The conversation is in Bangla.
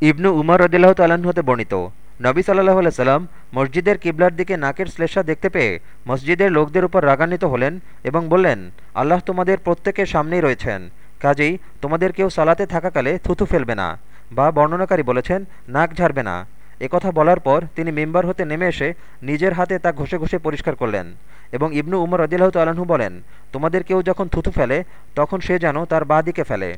ইবনু উমর রদিল্লাহ তাল্লাহ্ন হতে বর্ণিত, নবী সাল্লাহ সাল্লাম মসজিদের কিবলার দিকে নাকের শ্লেষা দেখতে পেয়ে মসজিদের লোকদের উপর রাগান্বিত হলেন এবং বললেন, আল্লাহ তোমাদের প্রত্যেকের সামনেই রয়েছেন, কাজেই তোমাদের কেউ সালাতে থাকাকালে থুথু ফেলবে না বা বর্ণনাকারী বলেছেন, নাক ঝাড়বে না। একথা বলার পর তিনি মেম্বার হতে নেমে এসে নিজের হাতে তা ঘষে ঘষে পরিষ্কার করলেন এবং ইবনু উমর রদিল্লাহ তালাহু বলেন, তোমাদের কেউ যখন থুথু ফেলে, তখন সে যেন তার বাঁ দিকে ফেলে।